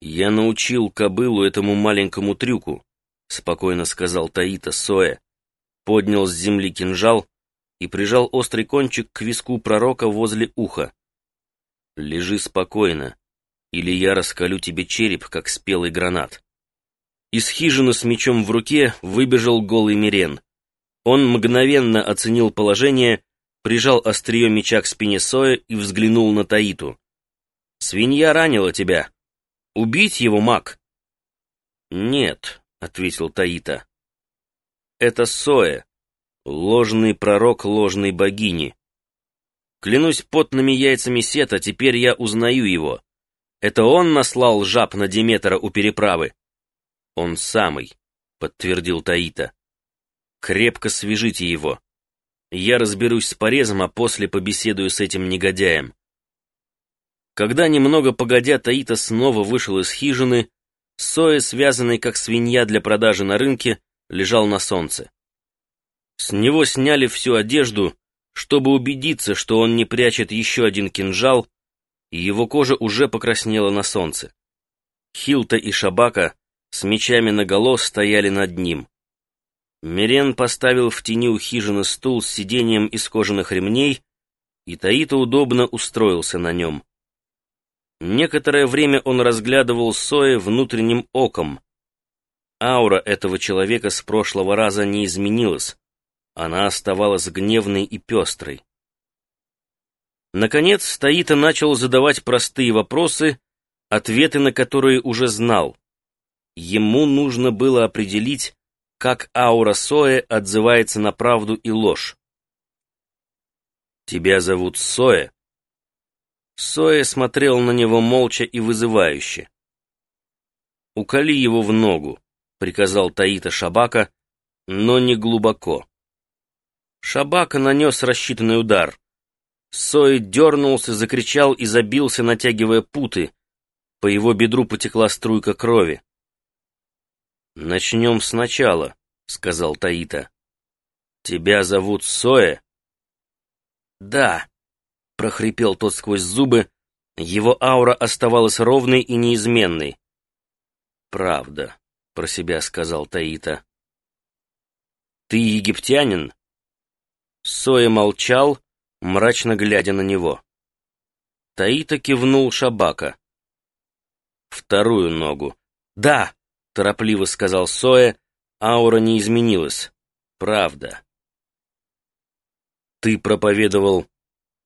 «Я научил кобылу этому маленькому трюку», — спокойно сказал Таита Соя, поднял с земли кинжал и прижал острый кончик к виску пророка возле уха. «Лежи спокойно, или я раскалю тебе череп, как спелый гранат». Из хижины с мечом в руке выбежал голый Мирен. Он мгновенно оценил положение, прижал острие меча к спине Соя и взглянул на Таиту. «Свинья ранила тебя. Убить его, маг?» «Нет», — ответил Таита. «Это Соя, ложный пророк ложной богини. Клянусь потными яйцами Сета, теперь я узнаю его. Это он наслал жаб на Диметра у переправы?» «Он самый», — подтвердил Таита. «Крепко свяжите его. Я разберусь с порезом, а после побеседую с этим негодяем». Когда немного погодя Таита снова вышел из хижины, Соя, связанный как свинья для продажи на рынке, лежал на солнце. С него сняли всю одежду, чтобы убедиться, что он не прячет еще один кинжал, и его кожа уже покраснела на солнце. Хилта и Шабака с мечами наголо стояли над ним. Мирен поставил в тени у хижины стул с сиденьем из кожаных ремней, и Таита удобно устроился на нем. Некоторое время он разглядывал Соя внутренним оком. Аура этого человека с прошлого раза не изменилась. Она оставалась гневной и пестрой. Наконец, Таита начал задавать простые вопросы, ответы на которые уже знал. Ему нужно было определить, как аура Соя отзывается на правду и ложь. «Тебя зовут Соя?» Соя смотрел на него молча и вызывающе. «Уколи его в ногу», — приказал Таита Шабака, но не глубоко. Шабака нанес рассчитанный удар. Сой дернулся, закричал и забился, натягивая путы. По его бедру потекла струйка крови. «Начнем сначала», — сказал Таита. «Тебя зовут Соя?» «Да», — прохрипел тот сквозь зубы, его аура оставалась ровной и неизменной. «Правда», — про себя сказал Таита. «Ты египтянин?» Соя молчал, мрачно глядя на него. Таита кивнул Шабака. «Вторую ногу». «Да!» — торопливо сказал Соя, аура не изменилась. «Правда». «Ты проповедовал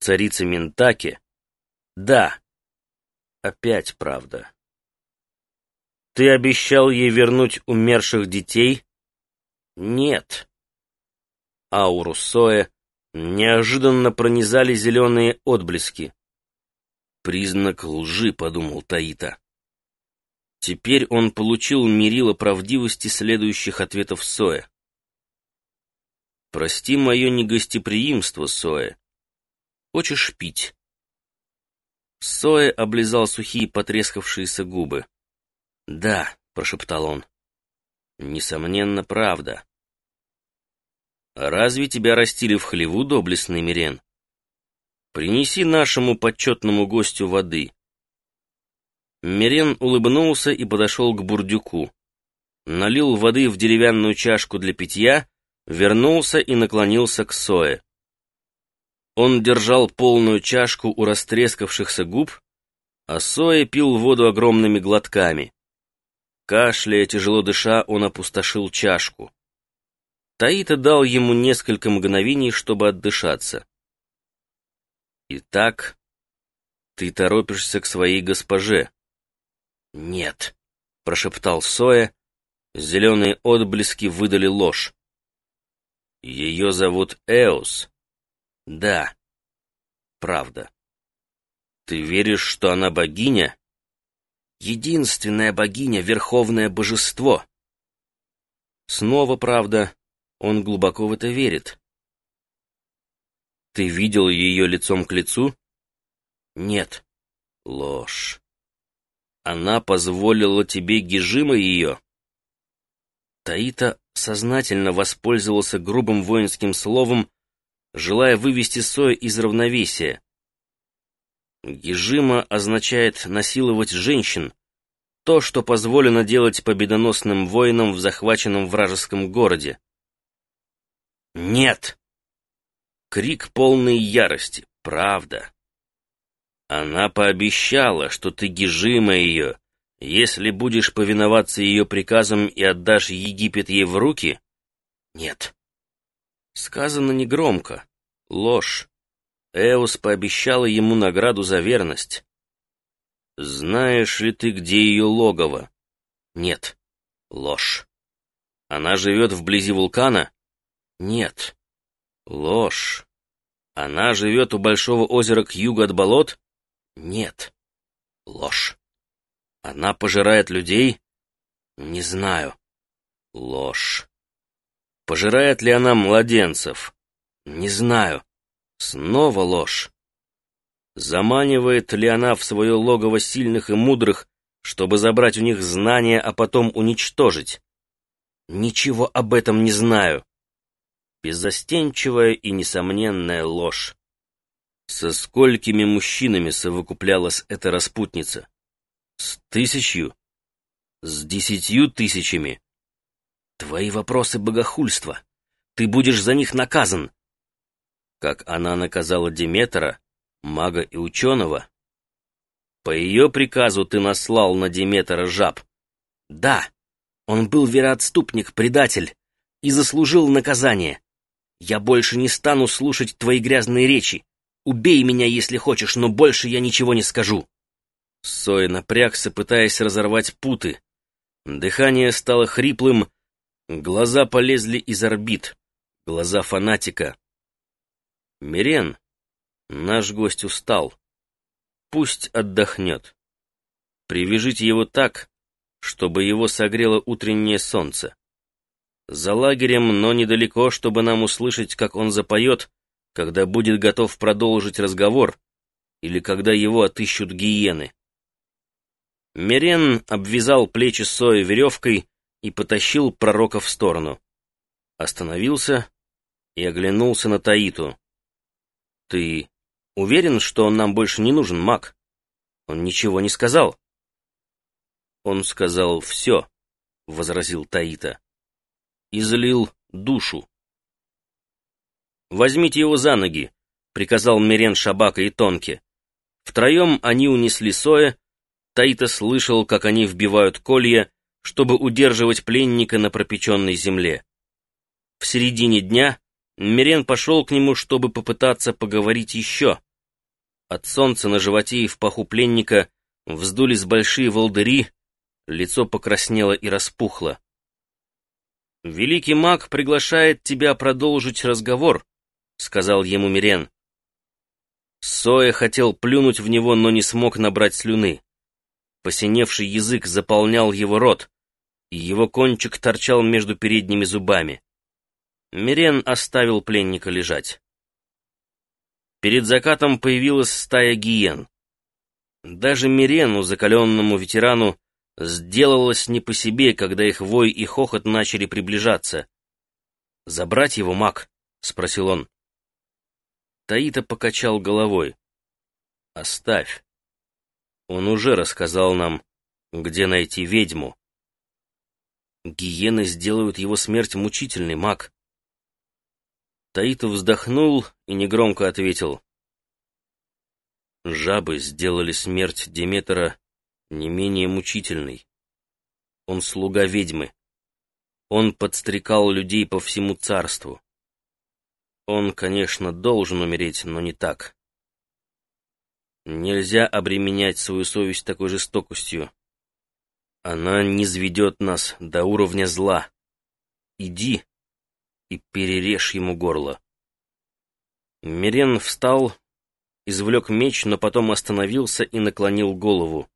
царице Ментаке? Да. Опять правда. Ты обещал ей вернуть умерших детей? Нет. Ауру Соя неожиданно пронизали зеленые отблески. Признак лжи, подумал Таита. Теперь он получил мерило правдивости следующих ответов Соя. «Прости мое негостеприимство, Соя. Хочешь пить?» Соя облизал сухие потрескавшиеся губы. «Да», — прошептал он. «Несомненно, правда». «Разве тебя растили в хлеву, доблестный Мирен? Принеси нашему почетному гостю воды». Мирен улыбнулся и подошел к бурдюку. Налил воды в деревянную чашку для питья, вернулся и наклонился к Сое. Он держал полную чашку у растрескавшихся губ, а Соя пил воду огромными глотками. Кашляя, тяжело дыша, он опустошил чашку. Таита дал ему несколько мгновений, чтобы отдышаться. «Итак, ты торопишься к своей госпоже?» «Нет», — прошептал Соя. Зеленые отблески выдали ложь. «Ее зовут Эос», да. Правда. Ты веришь, что она богиня? Единственная богиня — верховное божество. Снова правда. Он глубоко в это верит. Ты видел ее лицом к лицу? Нет. Ложь. Она позволила тебе Гижима ее? Таита сознательно воспользовался грубым воинским словом, желая вывести Соя из равновесия. Гижима означает насиловать женщин, то, что позволено делать победоносным воинам в захваченном вражеском городе. «Нет!» Крик полной ярости, правда. Она пообещала, что ты гижима ее, если будешь повиноваться ее приказам и отдашь Египет ей в руки? Нет. Сказано негромко. Ложь. Эос пообещала ему награду за верность. Знаешь ли ты, где ее логово? Нет. Ложь. Она живет вблизи вулкана? Нет. Ложь. Она живет у большого озера к югу от болот? Нет. Ложь. Она пожирает людей? Не знаю. Ложь. Пожирает ли она младенцев? Не знаю. Снова ложь. Заманивает ли она в свое логово сильных и мудрых, чтобы забрать у них знания, а потом уничтожить? Ничего об этом не знаю беззастенчивая и несомненная ложь. Со сколькими мужчинами совокуплялась эта распутница? С тысячью? С десятью тысячами? Твои вопросы богохульства. Ты будешь за них наказан. Как она наказала Деметра, мага и ученого? По ее приказу ты наслал на Деметра жаб. Да, он был вероотступник, предатель, и заслужил наказание. Я больше не стану слушать твои грязные речи. Убей меня, если хочешь, но больше я ничего не скажу. Сой напрягся, пытаясь разорвать путы. Дыхание стало хриплым, глаза полезли из орбит, глаза фанатика. Мирен, наш гость устал. Пусть отдохнет. Привяжите его так, чтобы его согрело утреннее солнце. За лагерем, но недалеко, чтобы нам услышать, как он запоет, когда будет готов продолжить разговор, или когда его отыщут гиены. Мерен обвязал плечи Сои веревкой и потащил пророка в сторону. Остановился и оглянулся на Таиту. «Ты уверен, что он нам больше не нужен, маг? Он ничего не сказал». «Он сказал все», — возразил Таита излил душу. «Возьмите его за ноги», — приказал Мерен Шабака и Тонке. Втроем они унесли Соя. Таита слышал, как они вбивают колья, чтобы удерживать пленника на пропеченной земле. В середине дня Мерен пошел к нему, чтобы попытаться поговорить еще. От солнца на животе и в паху пленника вздулись большие волдыри, лицо покраснело и распухло. «Великий маг приглашает тебя продолжить разговор», — сказал ему Мирен. Соя хотел плюнуть в него, но не смог набрать слюны. Посиневший язык заполнял его рот, и его кончик торчал между передними зубами. Мирен оставил пленника лежать. Перед закатом появилась стая гиен. Даже Мирену, закаленному ветерану, Сделалось не по себе, когда их вой и хохот начали приближаться. «Забрать его, маг?» — спросил он. Таита покачал головой. «Оставь. Он уже рассказал нам, где найти ведьму. Гиены сделают его смерть мучительной, маг». Таита вздохнул и негромко ответил. «Жабы сделали смерть Деметра не менее мучительный. Он слуга ведьмы. Он подстрекал людей по всему царству. Он, конечно, должен умереть, но не так. Нельзя обременять свою совесть такой жестокостью. Она не низведет нас до уровня зла. Иди и перережь ему горло. Мирен встал, извлек меч, но потом остановился и наклонил голову.